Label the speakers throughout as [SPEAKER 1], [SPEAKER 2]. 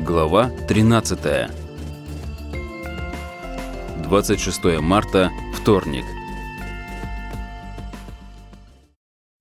[SPEAKER 1] Глава 13. 26 марта, вторник.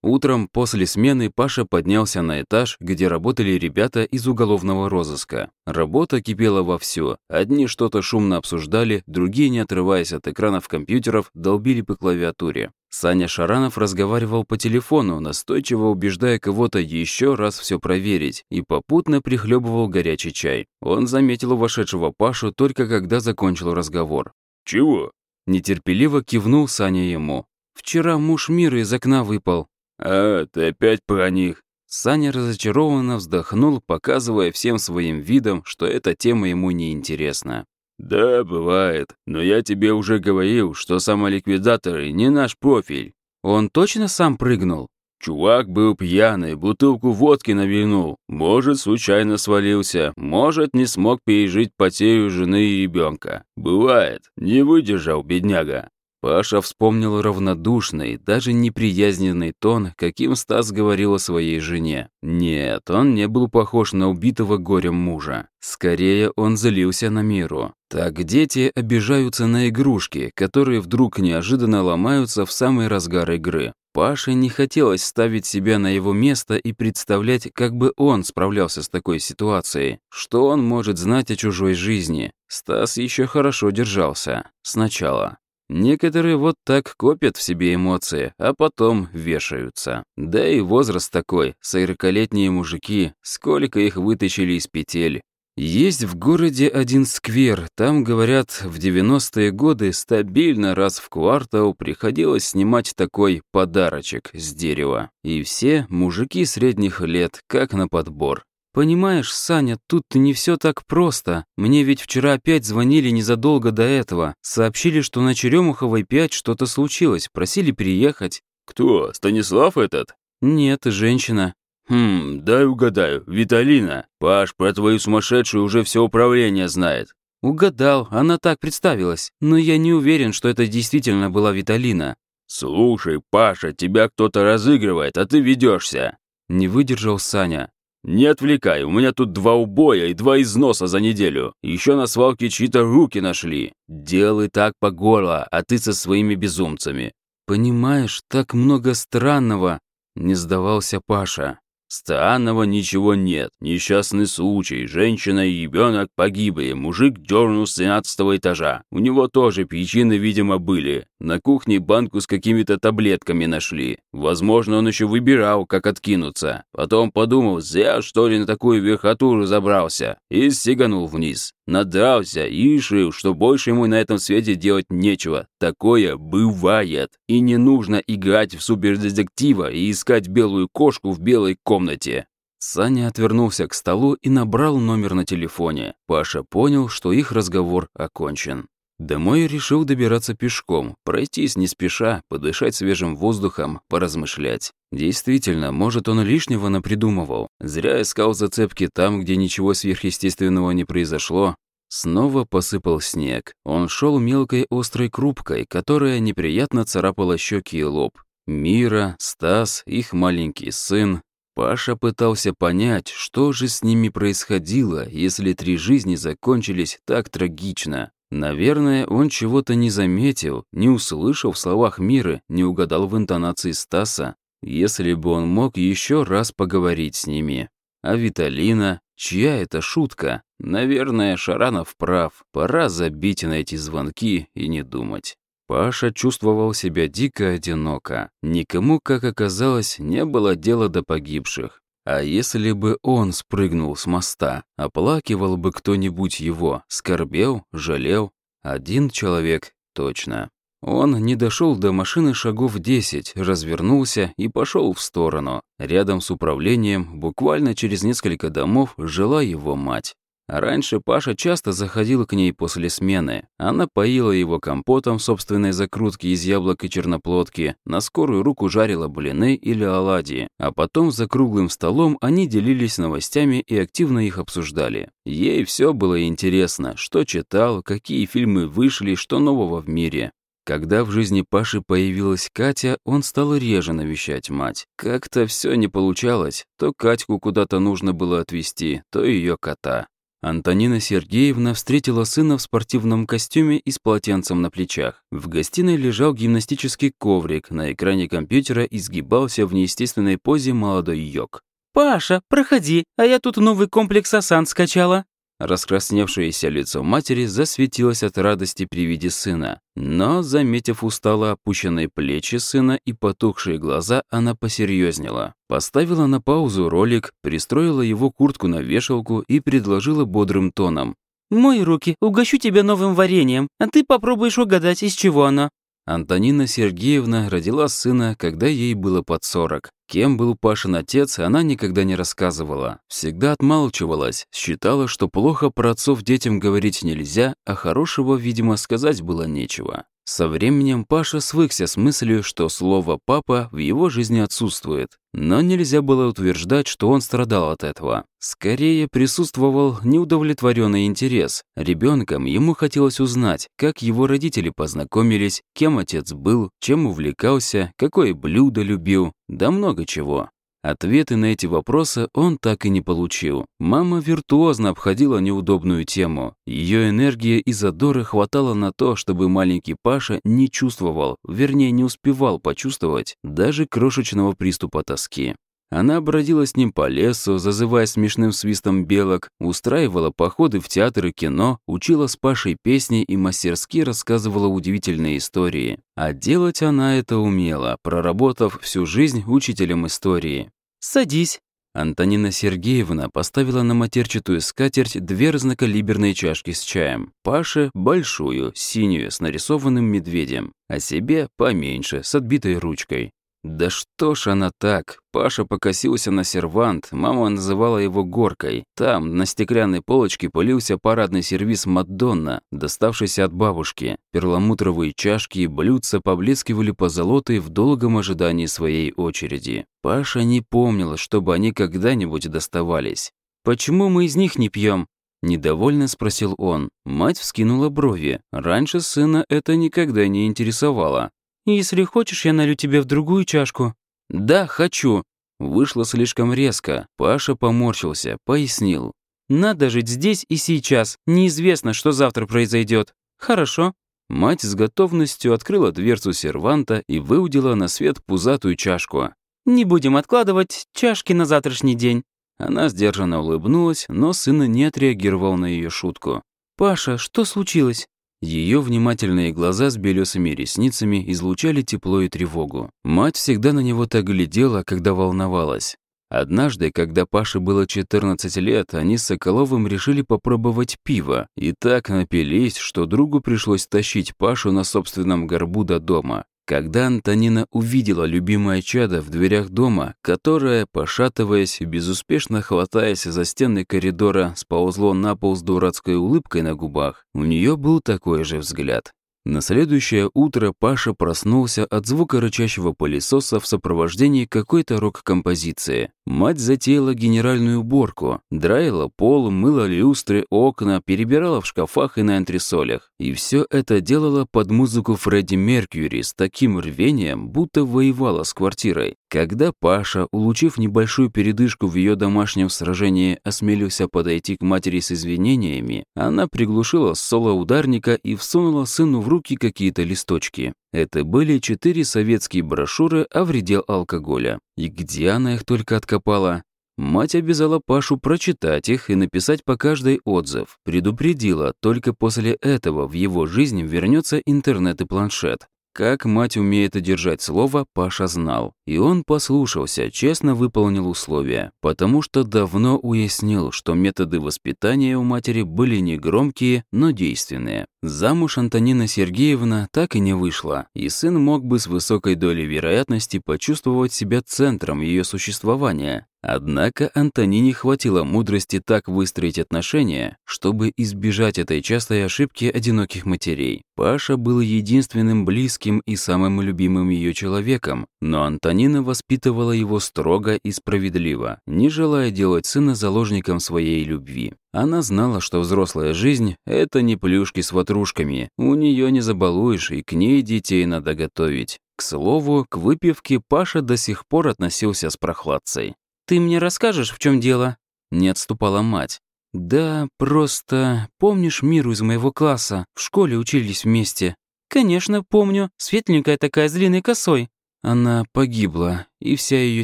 [SPEAKER 1] Утром после смены Паша поднялся на этаж, где работали ребята из уголовного розыска. Работа кипела вовсю. Одни что-то шумно обсуждали, другие, не отрываясь от экранов компьютеров, долбили по клавиатуре. Саня Шаранов разговаривал по телефону, настойчиво убеждая кого-то еще раз все проверить, и попутно прихлебывал горячий чай. Он заметил вошедшего Пашу только когда закончил разговор.
[SPEAKER 2] «Чего?»
[SPEAKER 1] Нетерпеливо кивнул Саня ему. «Вчера муж мира из окна выпал».
[SPEAKER 2] «А, ты опять про них?»
[SPEAKER 1] Саня разочарованно вздохнул, показывая всем своим видом, что эта тема ему не интересна.
[SPEAKER 2] «Да, бывает. Но я тебе уже говорил, что самоликвидаторы не наш профиль».
[SPEAKER 1] «Он точно сам прыгнул?»
[SPEAKER 2] Чувак был пьяный, бутылку водки навинул. Может, случайно свалился, может, не смог пережить потерю жены и ребенка. Бывает, не выдержал, бедняга.
[SPEAKER 1] Паша вспомнил равнодушный, даже неприязненный тон, каким Стас говорил о своей жене. Нет, он не был похож на убитого горем мужа. Скорее, он злился на миру. Так дети обижаются на игрушки, которые вдруг неожиданно ломаются в самый разгар игры. Паше не хотелось ставить себя на его место и представлять, как бы он справлялся с такой ситуацией. Что он может знать о чужой жизни? Стас еще хорошо держался. Сначала. Некоторые вот так копят в себе эмоции, а потом вешаются. Да и возраст такой, сорокалетние мужики, сколько их вытащили из петель. Есть в городе один сквер, там, говорят, в 90-е годы стабильно раз в квартал приходилось снимать такой подарочек с дерева. И все мужики средних лет, как на подбор. «Понимаешь, Саня, тут не все так просто. Мне ведь вчера опять звонили незадолго до этого. Сообщили, что на Черемуховой 5 что-то случилось, просили приехать».
[SPEAKER 2] «Кто? Станислав этот?»
[SPEAKER 1] «Нет, женщина».
[SPEAKER 2] «Хм, дай угадаю. Виталина. Паш про твою сумасшедшую уже все управление знает».
[SPEAKER 1] «Угадал, она так представилась. Но я не уверен, что это действительно была Виталина».
[SPEAKER 2] «Слушай, Паша, тебя кто-то разыгрывает, а ты ведешься.
[SPEAKER 1] Не выдержал Саня.
[SPEAKER 2] «Не отвлекай, у меня тут два убоя и два износа за неделю. Еще на свалке чьи-то руки нашли. Делай так по горло, а ты со своими безумцами».
[SPEAKER 1] «Понимаешь, так много странного», — не сдавался Паша.
[SPEAKER 2] Странного ничего нет. Несчастный случай. Женщина и ребенок погибли. Мужик дернул с 13 этажа. У него тоже причины, видимо, были. На кухне банку с какими-то таблетками нашли. Возможно, он еще выбирал, как откинуться. Потом подумал, зря что ли на такую верхотуру забрался. И стеганул вниз. Надрался и решил, что больше ему на этом свете делать нечего. Такое бывает. И не нужно играть в супердетектива и искать белую кошку в белой комнате.
[SPEAKER 1] Саня отвернулся к столу и набрал номер на телефоне. Паша понял, что их разговор окончен. Домой решил добираться пешком, пройтись не спеша, подышать свежим воздухом, поразмышлять. Действительно, может, он лишнего напридумывал. Зря искал зацепки там, где ничего сверхъестественного не произошло. Снова посыпал снег. Он шел мелкой острой крупкой, которая неприятно царапала щеки и лоб. Мира, Стас, их маленький сын. Паша пытался понять, что же с ними происходило, если три жизни закончились так трагично. Наверное, он чего-то не заметил, не услышал в словах Миры, не угадал в интонации Стаса, если бы он мог еще раз поговорить с ними. А Виталина, чья это шутка? Наверное, Шаранов прав, пора забить на эти звонки и не думать. Паша чувствовал себя дико одиноко. Никому, как оказалось, не было дела до погибших. А если бы он спрыгнул с моста, оплакивал бы кто-нибудь его, скорбел, жалел? Один человек точно. Он не дошел до машины шагов 10, развернулся и пошел в сторону. Рядом с управлением, буквально через несколько домов, жила его мать. Раньше Паша часто заходил к ней после смены. Она поила его компотом собственной закрутки из яблок и черноплодки, на скорую руку жарила блины или оладьи, а потом за круглым столом они делились новостями и активно их обсуждали. Ей все было интересно, что читал, какие фильмы вышли, что нового в мире. Когда в жизни Паши появилась Катя, он стал реже навещать мать. Как-то все не получалось. То Катьку куда-то нужно было отвезти, то ее кота. Антонина Сергеевна встретила сына в спортивном костюме и с полотенцем на плечах. В гостиной лежал гимнастический коврик, на экране компьютера изгибался в неестественной позе молодой йог.
[SPEAKER 3] «Паша, проходи, а я тут новый комплекс асан скачала».
[SPEAKER 1] Раскрасневшееся лицо матери засветилось от радости при виде сына. Но, заметив устало опущенные плечи сына и потухшие глаза, она посерьезнела. Поставила на паузу ролик, пристроила его куртку на вешалку и предложила бодрым тоном.
[SPEAKER 3] «Мой руки, угощу тебя новым вареньем, а ты попробуешь угадать, из чего оно».
[SPEAKER 1] Антонина Сергеевна родила сына, когда ей было под сорок. Кем был Пашин отец, она никогда не рассказывала. Всегда отмалчивалась, считала, что плохо про отцов детям говорить нельзя, а хорошего, видимо, сказать было нечего. Со временем Паша свыкся с мыслью, что слово «папа» в его жизни отсутствует. Но нельзя было утверждать, что он страдал от этого. Скорее присутствовал неудовлетворенный интерес. Ребенком ему хотелось узнать, как его родители познакомились, кем отец был, чем увлекался, какое блюдо любил, да много чего. Ответы на эти вопросы он так и не получил. Мама виртуозно обходила неудобную тему. Ее энергия и задора хватало на то, чтобы маленький Паша не чувствовал, вернее, не успевал почувствовать даже крошечного приступа тоски. Она бродила с ним по лесу, зазывая смешным свистом белок, устраивала походы в театр и кино, учила с Пашей песни и мастерски рассказывала удивительные истории. А делать она это умела, проработав всю жизнь учителем истории.
[SPEAKER 3] «Садись».
[SPEAKER 1] Антонина Сергеевна поставила на матерчатую скатерть две разнокалиберные чашки с чаем. Паше – большую, синюю, с нарисованным медведем, а себе – поменьше, с отбитой ручкой. Да что ж она так? Паша покосился на сервант, мама называла его горкой. Там, на стеклянной полочке, пылился парадный сервиз «Мадонна», доставшийся от бабушки. Перламутровые чашки и блюдца поблескивали позолотой в долгом ожидании своей очереди. Паша не помнила, чтобы они когда-нибудь доставались.
[SPEAKER 3] «Почему мы из них не пьем?
[SPEAKER 1] Недовольно спросил он. Мать вскинула брови. Раньше сына это никогда не интересовало.
[SPEAKER 3] «Если хочешь, я налью тебе в другую чашку».
[SPEAKER 1] «Да, хочу». Вышло слишком резко. Паша поморщился, пояснил.
[SPEAKER 3] «Надо жить здесь и сейчас. Неизвестно, что завтра произойдет. Хорошо».
[SPEAKER 1] Мать с готовностью открыла дверцу серванта и выудила на свет пузатую чашку.
[SPEAKER 3] «Не будем откладывать чашки на завтрашний день».
[SPEAKER 1] Она сдержанно улыбнулась, но сына не отреагировал на ее шутку.
[SPEAKER 3] «Паша, что случилось?»
[SPEAKER 1] Ее внимательные глаза с белесыми ресницами излучали тепло и тревогу. Мать всегда на него так глядела, когда волновалась. Однажды, когда Паше было 14 лет, они с Соколовым решили попробовать пиво, и так напились, что другу пришлось тащить Пашу на собственном горбу до дома. Когда Антонина увидела любимое чадо в дверях дома, которое, пошатываясь безуспешно хватаясь за стены коридора, сползло на пол с дурацкой улыбкой на губах, у нее был такой же взгляд. На следующее утро Паша проснулся от звука рычащего пылесоса в сопровождении какой-то рок-композиции. Мать затеяла генеральную уборку, драила пол, мыла люстры, окна, перебирала в шкафах и на антресолях. И все это делала под музыку Фредди Меркьюри с таким рвением, будто воевала с квартирой. Когда Паша, улучив небольшую передышку в ее домашнем сражении, осмелился подойти к матери с извинениями, она приглушила соло ударника и всунула сыну в руки какие-то листочки. Это были четыре советские брошюры о вреде алкоголя. И где она их только откопала? Мать обязала Пашу прочитать их и написать по каждой отзыв. Предупредила, только после этого в его жизнь вернется интернет и планшет. Как мать умеет одержать слово, Паша знал. И он послушался, честно выполнил условия, потому что давно уяснил, что методы воспитания у матери были не громкие, но действенные. Замуж Антонина Сергеевна так и не вышла, и сын мог бы с высокой долей вероятности почувствовать себя центром ее существования. Однако Антонине хватило мудрости так выстроить отношения, чтобы избежать этой частой ошибки одиноких матерей. Паша был единственным близким и самым любимым ее человеком, но Антонина воспитывала его строго и справедливо, не желая делать сына заложником своей любви. Она знала, что взрослая жизнь — это не плюшки с ватрушками, у нее не забалуешь, и к ней детей надо готовить. К слову, к выпивке Паша до сих пор относился с прохладцей.
[SPEAKER 3] «Ты мне расскажешь, в чем дело?»
[SPEAKER 1] Не отступала мать.
[SPEAKER 3] «Да, просто... Помнишь Миру из моего класса? В школе учились вместе». «Конечно, помню. Светленькая такая, с длинной косой».
[SPEAKER 1] Она погибла, и вся ее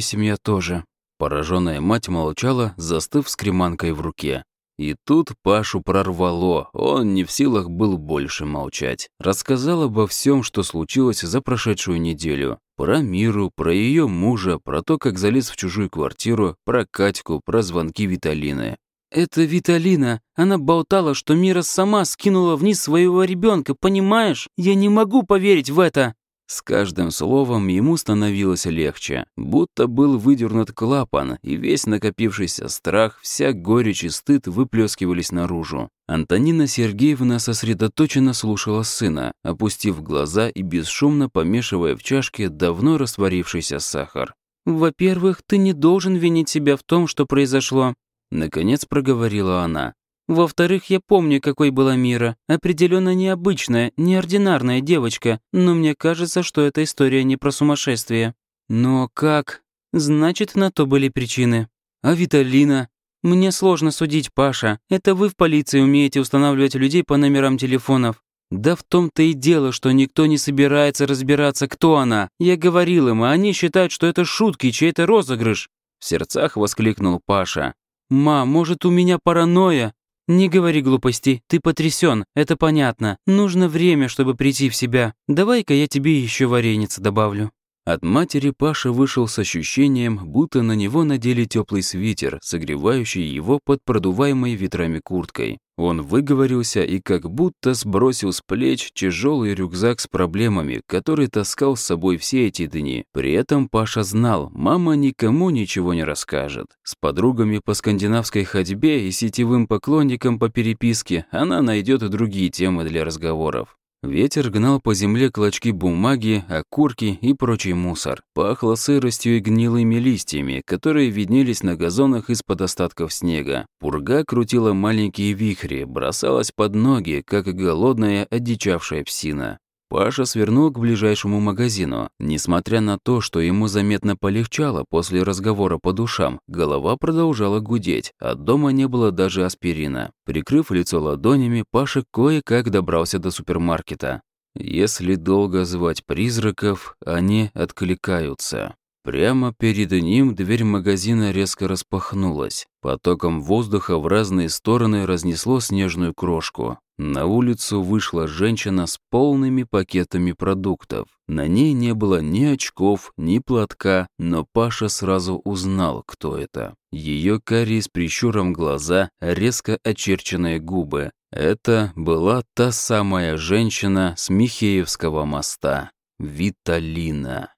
[SPEAKER 1] семья тоже. Пораженная мать молчала, застыв с креманкой в руке. И тут Пашу прорвало, он не в силах был больше молчать. Рассказал обо всем, что случилось за прошедшую неделю. Про Миру, про ее мужа, про то, как залез в чужую квартиру, про Катьку, про звонки Виталины.
[SPEAKER 3] «Это Виталина. Она болтала, что Мира сама скинула вниз своего ребенка, понимаешь? Я не могу поверить в это!»
[SPEAKER 1] С каждым словом ему становилось легче, будто был выдернут клапан, и весь накопившийся страх, вся горечь и стыд выплескивались наружу. Антонина Сергеевна сосредоточенно слушала сына, опустив глаза и бесшумно помешивая в чашке давно растворившийся сахар.
[SPEAKER 3] «Во-первых, ты не должен винить себя в том, что произошло»,
[SPEAKER 1] наконец проговорила она.
[SPEAKER 3] Во-вторых, я помню, какой была Мира. Определенно необычная, неординарная девочка, но мне кажется, что эта история не про сумасшествие. Но как? Значит, на то были причины. А Виталина? Мне сложно судить, Паша. Это вы в полиции умеете устанавливать людей по номерам телефонов. Да в том-то и дело, что никто не собирается разбираться, кто она. Я говорил им, а они считают, что это шутки, чей-то розыгрыш. В сердцах воскликнул Паша. «Ма, может, у меня паранойя? «Не говори глупостей, ты потрясен, это понятно. Нужно время, чтобы прийти в себя. Давай-ка я тебе еще вареница добавлю».
[SPEAKER 1] От матери Паша вышел с ощущением, будто на него надели теплый свитер, согревающий его под продуваемой ветрами курткой. Он выговорился и как будто сбросил с плеч тяжелый рюкзак с проблемами, который таскал с собой все эти дни. При этом Паша знал, мама никому ничего не расскажет. С подругами по скандинавской ходьбе и сетевым поклонником по переписке она найдет другие темы для разговоров. Ветер гнал по земле клочки бумаги, окурки и прочий мусор. Пахло сыростью и гнилыми листьями, которые виднелись на газонах из-под остатков снега. Пурга крутила маленькие вихри, бросалась под ноги, как голодная, одичавшая псина. Паша свернул к ближайшему магазину. Несмотря на то, что ему заметно полегчало после разговора по душам, голова продолжала гудеть, а дома не было даже аспирина. Прикрыв лицо ладонями, Паша кое-как добрался до супермаркета. Если долго звать призраков, они откликаются. Прямо перед ним дверь магазина резко распахнулась. Потоком воздуха в разные стороны разнесло снежную крошку. На улицу вышла женщина с полными пакетами продуктов. На ней не было ни очков, ни платка, но Паша сразу узнал, кто это. Ее карие с прищуром глаза, резко очерченные губы. Это была та самая женщина с Михеевского моста. Виталина.